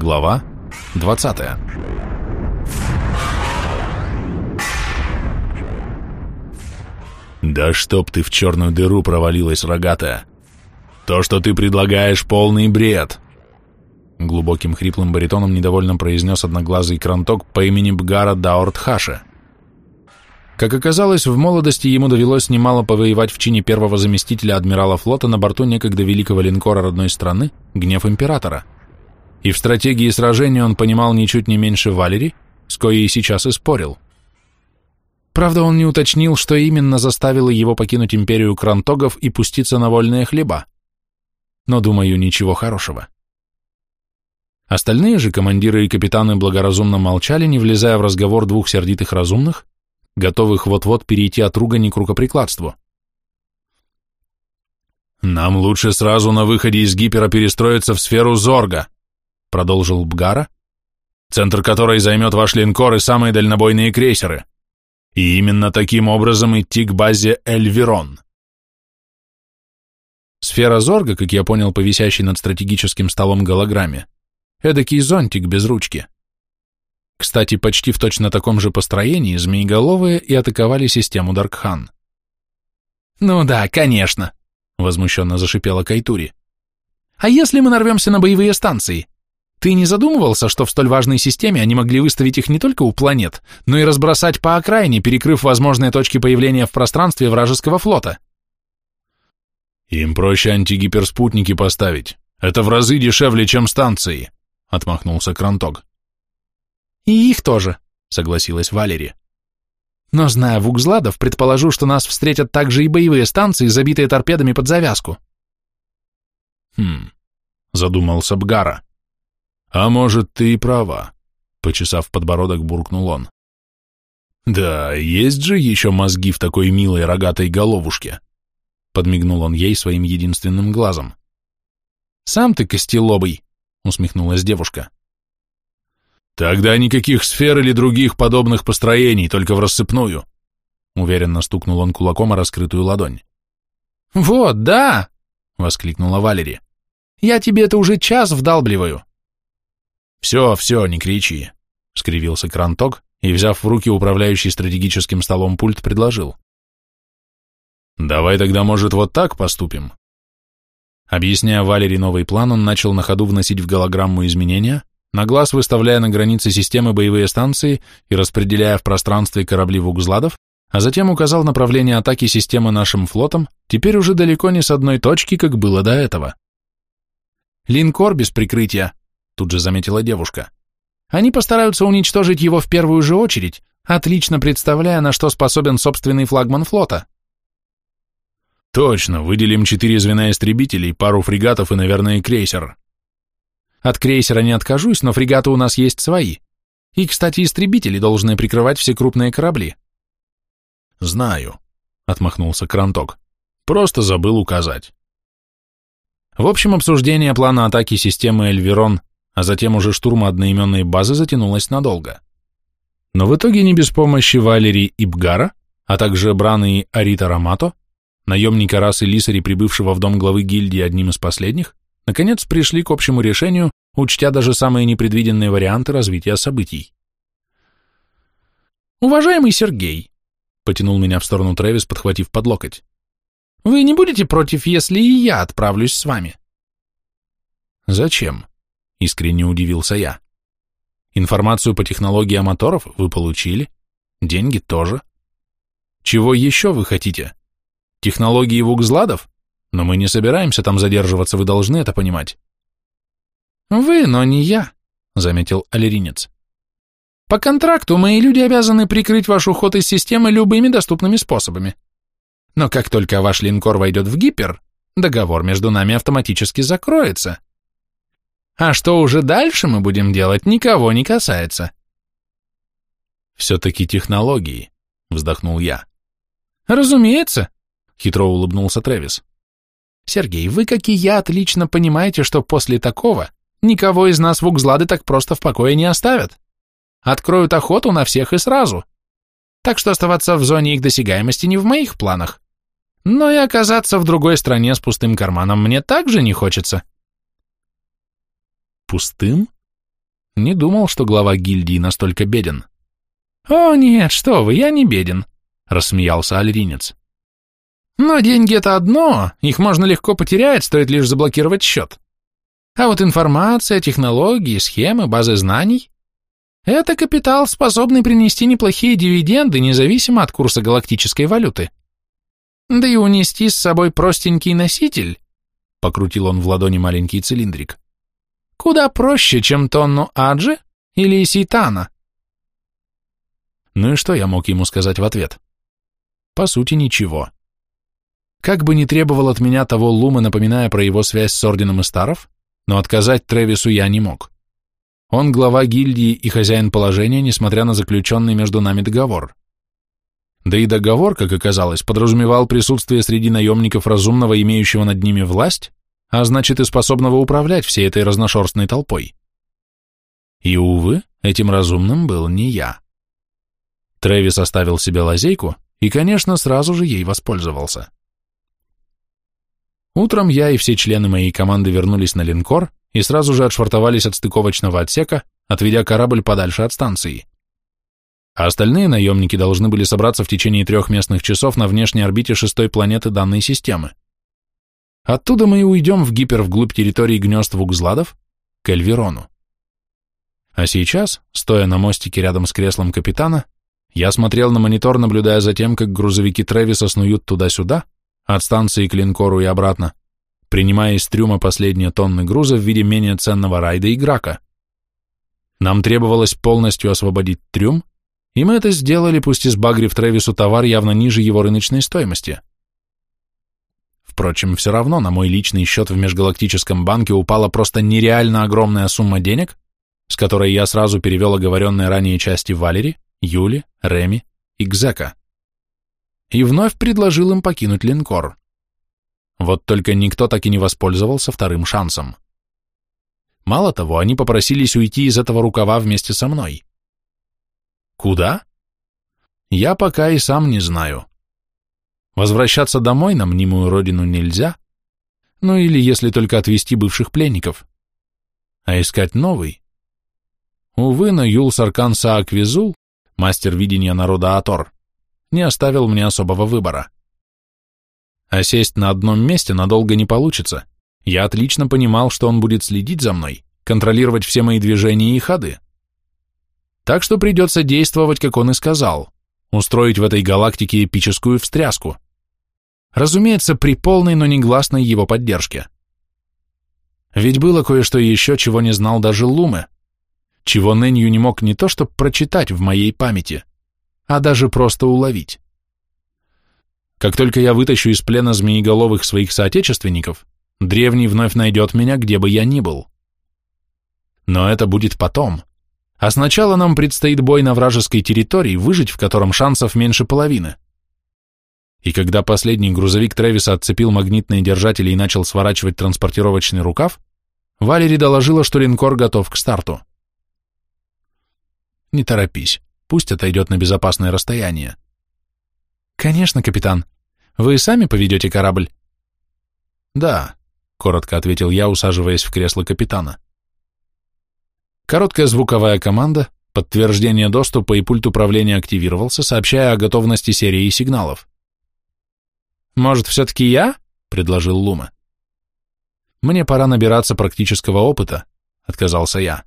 Глава 20 «Да чтоб ты в черную дыру провалилась, рогатая! То, что ты предлагаешь, полный бред!» Глубоким хриплым баритоном недовольно произнес одноглазый кранток по имени Бгара Даортхаша. Как оказалось, в молодости ему довелось немало повоевать в чине первого заместителя адмирала флота на борту некогда великого линкора родной страны «Гнев императора». И в стратегии сражения он понимал ничуть не меньше Валери, с коей сейчас и спорил. Правда, он не уточнил, что именно заставило его покинуть империю крантогов и пуститься на вольные хлеба. Но, думаю, ничего хорошего. Остальные же командиры и капитаны благоразумно молчали, не влезая в разговор двух сердитых разумных, готовых вот-вот перейти от ругани к рукоприкладству. «Нам лучше сразу на выходе из гипера перестроиться в сферу Зорга», продолжил Бгара, центр которой займет ваш линкор и самые дальнобойные крейсеры. И именно таким образом идти к базе Эльверон. Сфера Зорга, как я понял по висящей над стратегическим столом голограмме, эдакий зонтик без ручки. Кстати, почти в точно таком же построении змееголовые и атаковали систему Даркхан. «Ну да, конечно», — возмущенно зашипела Кайтури. «А если мы нарвемся на боевые станции? Ты не задумывался, что в столь важной системе они могли выставить их не только у планет, но и разбросать по окраине, перекрыв возможные точки появления в пространстве вражеского флота?» «Им проще антигиперспутники поставить. Это в разы дешевле, чем станции», — отмахнулся Кранток. «И их тоже», — согласилась Валери. «Но зная Вукзладов, предположу, что нас встретят также и боевые станции, забитые торпедами под завязку». «Хм», — задумался Бгара. «А может, ты и права», — почесав подбородок, буркнул он. «Да, есть же еще мозги в такой милой рогатой головушке», — подмигнул он ей своим единственным глазом. «Сам ты костелобый», — усмехнулась девушка. «Тогда никаких сфер или других подобных построений, только в рассыпную», — уверенно стукнул он кулаком о раскрытую ладонь. «Вот, да!» — воскликнула Валери. «Я тебе это уже час вдалбливаю». «Все, все, не кричи», — скривился Кранток и, взяв в руки управляющий стратегическим столом пульт, предложил. «Давай тогда, может, вот так поступим?» Объясняя Валери новый план, он начал на ходу вносить в голограмму изменения, на глаз выставляя на границе системы боевые станции и распределяя в пространстве корабли вугзладов, а затем указал направление атаки системы нашим флотом, теперь уже далеко не с одной точки, как было до этого. «Линкор без прикрытия», — тут же заметила девушка. «Они постараются уничтожить его в первую же очередь, отлично представляя, на что способен собственный флагман флота». «Точно, выделим четыре звена истребителей, пару фрегатов и, наверное, крейсер», от крейсера не откажусь, но фрегаты у нас есть свои. И, кстати, истребители должны прикрывать все крупные корабли. Знаю, отмахнулся Кранток. Просто забыл указать. В общем, обсуждение плана атаки системы Эльверон, а затем уже штурма одноименной базы затянулось надолго. Но в итоге не без помощи Валерии Ибгара, а также Браны и Арита Рамато, наемника расы Лисари, прибывшего в дом главы гильдии одним из последних, наконец пришли к общему решению, учтя даже самые непредвиденные варианты развития событий. «Уважаемый Сергей», — потянул меня в сторону Трэвис, подхватив под локоть, «вы не будете против, если и я отправлюсь с вами?» «Зачем?» — искренне удивился я. «Информацию по технологии моторов вы получили, деньги тоже. Чего еще вы хотите? Технологии вукзладов? Но мы не собираемся там задерживаться, вы должны это понимать. Вы, но не я, заметил аллеринец. По контракту мои люди обязаны прикрыть ваш уход из системы любыми доступными способами. Но как только ваш линкор войдет в гипер, договор между нами автоматически закроется. А что уже дальше мы будем делать, никого не касается. Все-таки технологии, вздохнул я. Разумеется, хитро улыбнулся Трэвис. Сергей, вы, как и я, отлично понимаете, что после такого никого из нас в Укзлады так просто в покое не оставят. Откроют охоту на всех и сразу. Так что оставаться в зоне их досягаемости не в моих планах. Но и оказаться в другой стране с пустым карманом мне также не хочется. Пустым? Не думал, что глава гильдии настолько беден. «О, нет, что вы, я не беден», — рассмеялся альринец. «Но деньги — это одно, их можно легко потерять, стоит лишь заблокировать счет. А вот информация, технологии, схемы, базы знаний — это капитал, способный принести неплохие дивиденды, независимо от курса галактической валюты. Да и унести с собой простенький носитель, — покрутил он в ладони маленький цилиндрик, — куда проще, чем тонну аджи или ситана. Ну и что я мог ему сказать в ответ? По сути, ничего. Как бы ни требовал от меня того Лума, напоминая про его связь с Орденом Истаров, но отказать Тревису я не мог. Он глава гильдии и хозяин положения, несмотря на заключенный между нами договор. Да и договор, как оказалось, подразумевал присутствие среди наемников разумного, имеющего над ними власть, а значит и способного управлять всей этой разношерстной толпой. И, увы, этим разумным был не я. Трэвис оставил себе лазейку и, конечно, сразу же ей воспользовался. Утром я и все члены моей команды вернулись на линкор и сразу же отшвартовались от стыковочного отсека, отведя корабль подальше от станции. А остальные наемники должны были собраться в течение трех местных часов на внешней орбите шестой планеты данной системы. Оттуда мы и уйдем в гипер вглубь территории гнезд вугзладов к Эльвирону. А сейчас, стоя на мостике рядом с креслом капитана, я смотрел на монитор, наблюдая за тем, как грузовики Тревиса снуют туда-сюда, от станции к линкору и обратно, принимая из трюма последние тонны груза в виде менее ценного райда и грака. Нам требовалось полностью освободить трюм, и мы это сделали, пусть и сбагрив Тревису товар явно ниже его рыночной стоимости. Впрочем, все равно на мой личный счет в межгалактическом банке упала просто нереально огромная сумма денег, с которой я сразу перевел оговоренные ранее части Валери, Юли, Реми и Гзека. И вновь предложил им покинуть линкор. Вот только никто так и не воспользовался вторым шансом. Мало того, они попросились уйти из этого рукава вместе со мной. Куда? Я пока и сам не знаю. Возвращаться домой на мнимую родину нельзя, ну или если только отвезти бывших пленников. А искать новый? Увы, но Юл Саркан Сааквизул мастер видения народа Атор, не оставил мне особого выбора. А сесть на одном месте надолго не получится. Я отлично понимал, что он будет следить за мной, контролировать все мои движения и ходы. Так что придется действовать, как он и сказал, устроить в этой галактике эпическую встряску. Разумеется, при полной, но негласной его поддержке. Ведь было кое-что еще, чего не знал даже Луме, чего Нэнью не мог не то что прочитать в моей памяти, а даже просто уловить. Как только я вытащу из плена змееголовых своих соотечественников, древний вновь найдет меня, где бы я ни был. Но это будет потом. А сначала нам предстоит бой на вражеской территории, выжить в котором шансов меньше половины. И когда последний грузовик Трэвиса отцепил магнитные держатели и начал сворачивать транспортировочный рукав, Валери доложила, что линкор готов к старту. Не торопись, пусть отойдет на безопасное расстояние. Конечно, капитан. Вы сами поведете корабль? Да, коротко ответил я, усаживаясь в кресло капитана. Короткая звуковая команда, подтверждение доступа и пульт управления активировался, сообщая о готовности серии сигналов. «Может, все-таки я?» — предложил Лума. «Мне пора набираться практического опыта», — отказался я.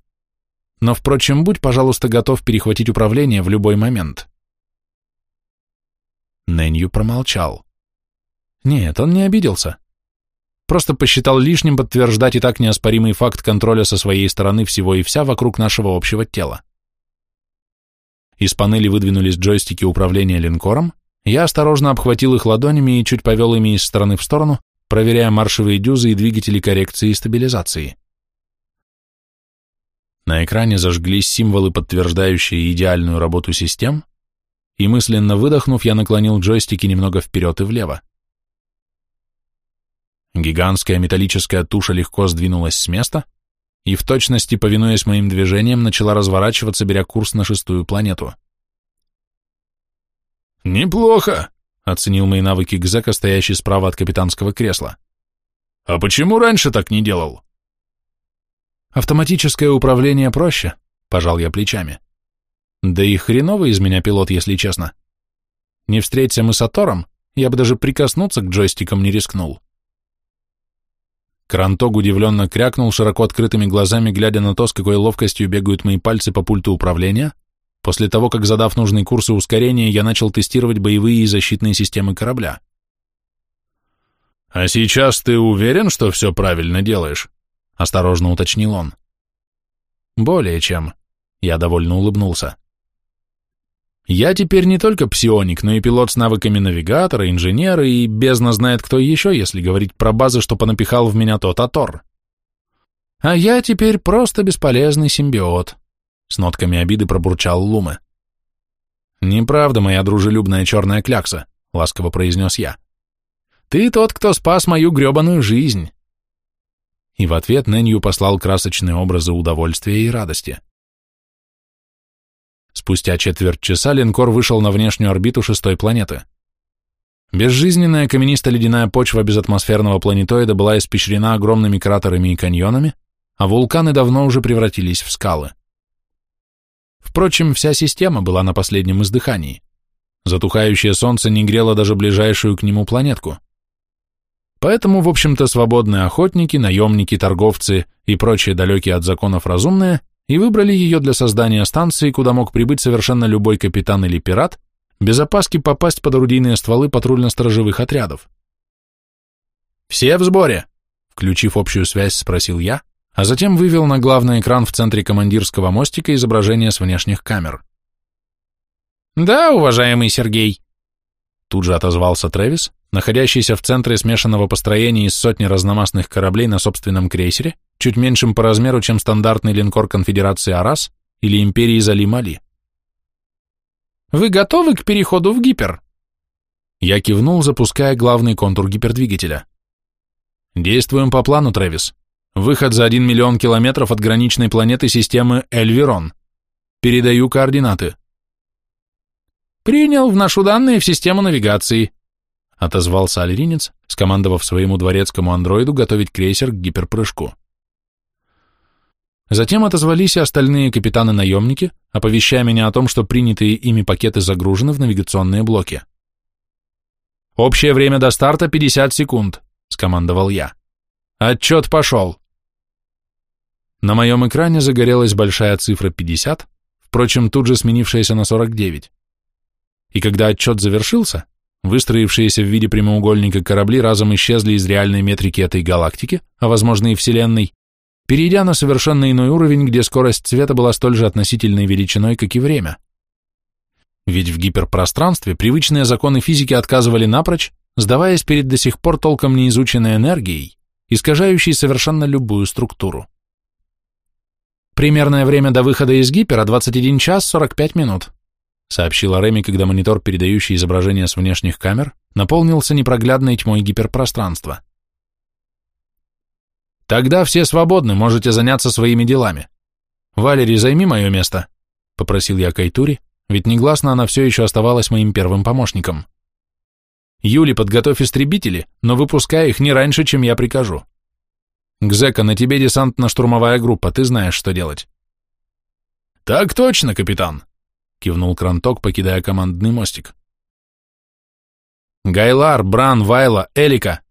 Но, впрочем, будь, пожалуйста, готов перехватить управление в любой момент. Нэнью промолчал. Нет, он не обиделся. Просто посчитал лишним подтверждать и так неоспоримый факт контроля со своей стороны всего и вся вокруг нашего общего тела. Из панели выдвинулись джойстики управления линкором, я осторожно обхватил их ладонями и чуть повел ими из стороны в сторону, проверяя маршевые дюзы и двигатели коррекции и стабилизации. На экране зажглись символы, подтверждающие идеальную работу систем, и мысленно выдохнув, я наклонил джойстики немного вперед и влево. Гигантская металлическая туша легко сдвинулась с места и, в точности повинуясь моим движениям, начала разворачиваться, беря курс на шестую планету. «Неплохо», — оценил мои навыки Гзека, стоящий справа от капитанского кресла. «А почему раньше так не делал?» Автоматическое управление проще, пожал я плечами. Да и хреновый из меня пилот, если честно. Не встреться мы с Атором, я бы даже прикоснуться к джойстикам не рискнул. Крантог удивленно крякнул, широко открытыми глазами, глядя на то, с какой ловкостью бегают мои пальцы по пульту управления, после того, как, задав нужные курсы ускорения, я начал тестировать боевые и защитные системы корабля. «А сейчас ты уверен, что все правильно делаешь?» — осторожно уточнил он. «Более чем», — я довольно улыбнулся. Я теперь не только псионик, но и пилот с навыками навигатора, инженера и бездна знает кто еще, если говорить про базы, что понапихал в меня тот Атор. А я теперь просто бесполезный симбиот, с нотками обиды пробурчал Луме. Неправда, моя дружелюбная черная клякса, ласково произнес я. Ты тот, кто спас мою гребаную жизнь. И в ответ Нэнью послал красочные образы удовольствия и радости. Спустя четверть часа линкор вышел на внешнюю орбиту шестой планеты. Безжизненная каменисто-ледяная почва безатмосферного планетоида была испещрена огромными кратерами и каньонами, а вулканы давно уже превратились в скалы. Впрочем, вся система была на последнем издыхании. Затухающее солнце не грело даже ближайшую к нему планетку. Поэтому, в общем-то, свободные охотники, наемники, торговцы и прочие далекие от законов разумные – и выбрали ее для создания станции, куда мог прибыть совершенно любой капитан или пират, без опаски попасть под орудийные стволы патрульно-сторожевых отрядов. «Все в сборе?» — включив общую связь, спросил я, а затем вывел на главный экран в центре командирского мостика изображение с внешних камер. «Да, уважаемый Сергей», — тут же отозвался Трэвис, находящийся в центре смешанного построения из сотни разномастных кораблей на собственном крейсере, чуть меньшим по размеру, чем стандартный линкор конфедерации Арас или империи Зали-Мали. «Вы готовы к переходу в гипер?» Я кивнул, запуская главный контур гипердвигателя. «Действуем по плану, Трэвис. Выход за 1 миллион километров от граничной планеты системы Эльверон. Передаю координаты». «Принял в нашу данные в систему навигации», отозвался альринец, скомандовав своему дворецкому андроиду готовить крейсер к гиперпрыжку. Затем отозвались и остальные капитаны-наемники, оповещая меня о том, что принятые ими пакеты загружены в навигационные блоки. «Общее время до старта 50 секунд», — скомандовал я. «Отчет пошел». На моем экране загорелась большая цифра 50, впрочем, тут же сменившаяся на 49. И когда отчет завершился, Выстроившиеся в виде прямоугольника корабли разом исчезли из реальной метрики этой галактики, а возможно и Вселенной, перейдя на совершенно иной уровень, где скорость света была столь же относительной величиной, как и время. Ведь в гиперпространстве привычные законы физики отказывали напрочь, сдаваясь перед до сих пор толком неизученной энергией, искажающей совершенно любую структуру. Примерное время до выхода из гипера 21 час 45 минут сообщила Реми, когда монитор, передающий изображение с внешних камер, наполнился непроглядной тьмой гиперпространства. «Тогда все свободны, можете заняться своими делами. Валерий, займи мое место», — попросил я Кайтури, ведь негласно она все еще оставалась моим первым помощником. «Юли, подготовь истребители, но выпускай их не раньше, чем я прикажу. Гзека, на тебе десантно-штурмовая группа, ты знаешь, что делать». «Так точно, капитан», кивнул Кранток, покидая командный мостик. Гайлар, Бран, Вайла, Элика.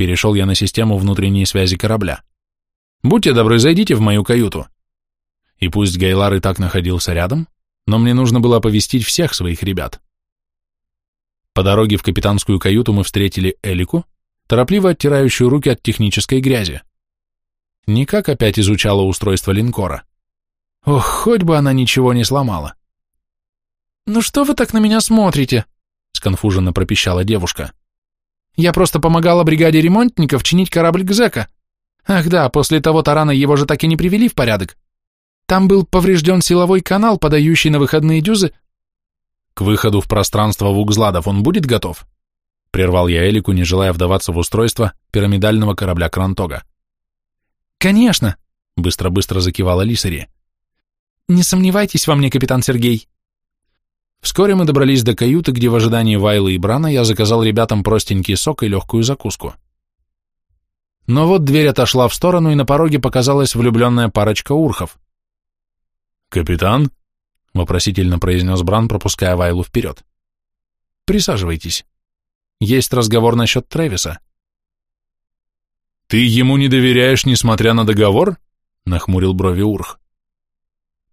Перешел я на систему внутренней связи корабля. Будьте добры, зайдите в мою каюту. И пусть Гайлар и так находился рядом, но мне нужно было оповестить всех своих ребят. По дороге в капитанскую каюту мы встретили Элику, торопливо оттирающую руки от технической грязи. Никак опять изучала устройство линкора. Ох, хоть бы она ничего не сломала. «Ну что вы так на меня смотрите?» — сконфуженно пропищала девушка. «Я просто помогала бригаде ремонтников чинить корабль Гзека. Ах да, после того тарана его же так и не привели в порядок. Там был поврежден силовой канал, подающий на выходные дюзы». «К выходу в пространство Вугзладов он будет готов?» — прервал я Элику, не желая вдаваться в устройство пирамидального корабля Крантога. «Конечно!» — быстро-быстро закивала Лисари. «Не сомневайтесь во мне, капитан Сергей. Вскоре мы добрались до каюты, где в ожидании Вайлы и Брана я заказал ребятам простенький сок и легкую закуску. Но вот дверь отошла в сторону, и на пороге показалась влюбленная парочка урхов. «Капитан?» — вопросительно произнес Бран, пропуская Вайлу вперед. «Присаживайтесь. Есть разговор насчет Трэвиса». «Ты ему не доверяешь, несмотря на договор?» — нахмурил брови Урх.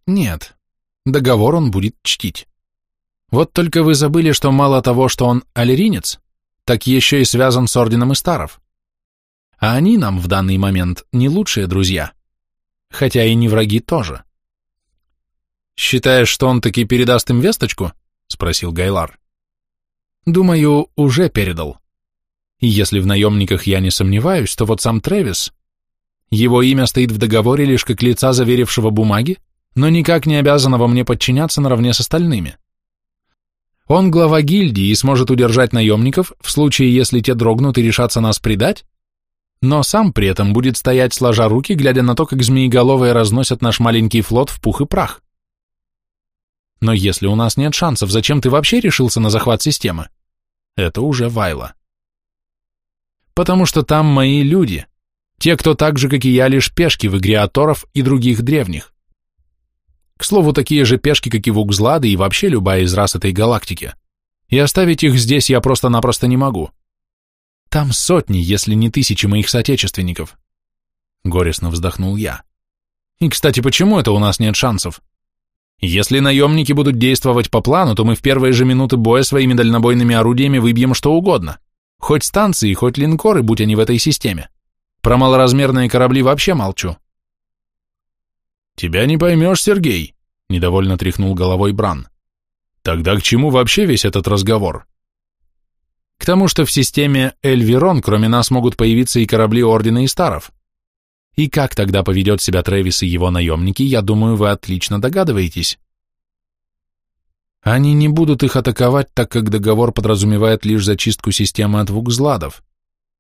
«Нет, договор он будет чтить. Вот только вы забыли, что мало того, что он аллеринец, так еще и связан с Орденом Истаров. А они нам в данный момент не лучшие друзья, хотя и не враги тоже». «Считаешь, что он таки передаст им весточку?» — спросил Гайлар. «Думаю, уже передал. И если в наемниках я не сомневаюсь, то вот сам Трэвис, его имя стоит в договоре лишь как лица, заверившего бумаги, но никак не обязанного мне подчиняться наравне с остальными. Он глава гильдии и сможет удержать наемников в случае, если те дрогнут и решатся нас предать, но сам при этом будет стоять сложа руки, глядя на то, как змееголовые разносят наш маленький флот в пух и прах. Но если у нас нет шансов, зачем ты вообще решился на захват системы? Это уже Вайла потому что там мои люди, те, кто так же, как и я, лишь пешки в игре Аторов и других древних. К слову, такие же пешки, как и Вукзлады и вообще любая из рас этой галактики. И оставить их здесь я просто-напросто не могу. Там сотни, если не тысячи моих соотечественников. Горестно вздохнул я. И, кстати, почему это у нас нет шансов? Если наемники будут действовать по плану, то мы в первые же минуты боя своими дальнобойными орудиями выбьем что угодно. Хоть станции, хоть линкоры, будь они в этой системе. Про малоразмерные корабли вообще молчу. Тебя не поймешь, Сергей, недовольно тряхнул головой Бран. Тогда к чему вообще весь этот разговор? К тому, что в системе Эльвирон кроме нас могут появиться и корабли Ордена Истаров. И как тогда поведет себя Трэвис и его наемники, я думаю, вы отлично догадываетесь. Они не будут их атаковать, так как договор подразумевает лишь зачистку системы от вукзладов,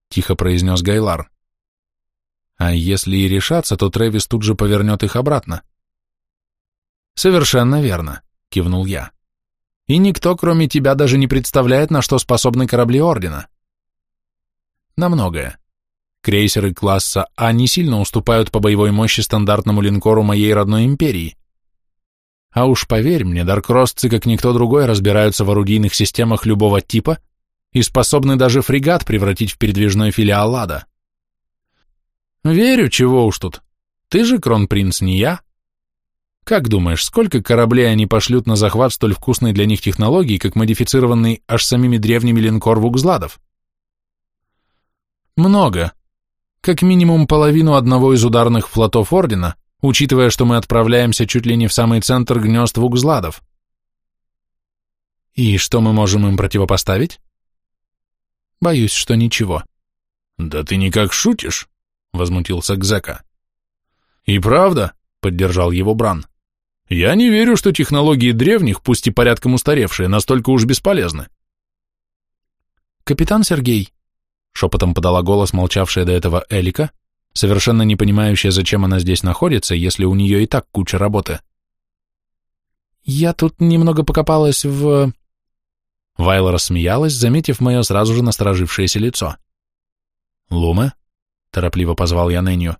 тихо произнес Гайлар. А если и решаться, то Трэвис тут же повернет их обратно. Совершенно верно, кивнул я. И никто, кроме тебя, даже не представляет, на что способны корабли Ордена. На многое. Крейсеры класса А не сильно уступают по боевой мощи стандартному линкору моей родной империи, а уж поверь мне, даркросцы, как никто другой, разбираются в орудийных системах любого типа и способны даже фрегат превратить в передвижной филиал ада. Верю, чего уж тут. Ты же кронпринц, не я. Как думаешь, сколько кораблей они пошлют на захват столь вкусной для них технологии, как модифицированный аж самими древними линкор Вукзладов? Много. Как минимум половину одного из ударных флотов Ордена — учитывая, что мы отправляемся чуть ли не в самый центр гнезд вугзладов. И что мы можем им противопоставить? Боюсь, что ничего. Да ты никак шутишь, возмутился Гзека. И правда, поддержал его Бран. Я не верю, что технологии древних, пусть и порядком устаревшие, настолько уж бесполезны. Капитан Сергей, шепотом подала голос молчавшая до этого Элика, совершенно не понимающая, зачем она здесь находится, если у нее и так куча работы. «Я тут немного покопалась в...» Вайла рассмеялась, заметив мое сразу же насторожившееся лицо. «Лума?» — торопливо позвал я Нэнью.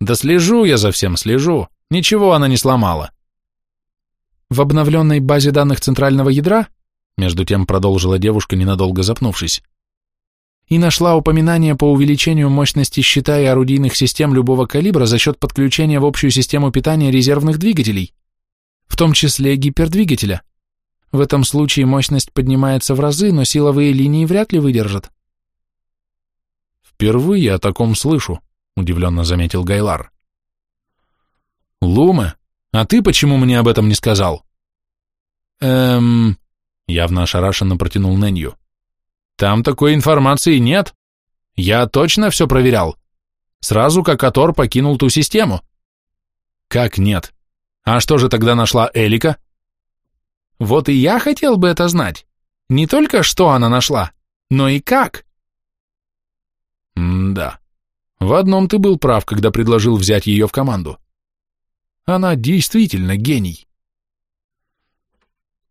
«Да слежу я за всем, слежу. Ничего она не сломала». «В обновленной базе данных центрального ядра?» Между тем продолжила девушка, ненадолго запнувшись и нашла упоминание по увеличению мощности щита и орудийных систем любого калибра за счет подключения в общую систему питания резервных двигателей, в том числе гипердвигателя. В этом случае мощность поднимается в разы, но силовые линии вряд ли выдержат. «Впервые о таком слышу», — удивленно заметил Гайлар. «Лума, а ты почему мне об этом не сказал?» «Эм...» — явно ошарашенно протянул Нэнью. Там такой информации нет. Я точно все проверял. Сразу как Атор покинул ту систему. Как нет? А что же тогда нашла Элика? Вот и я хотел бы это знать. Не только что она нашла, но и как. М-да. В одном ты был прав, когда предложил взять ее в команду. Она действительно гений.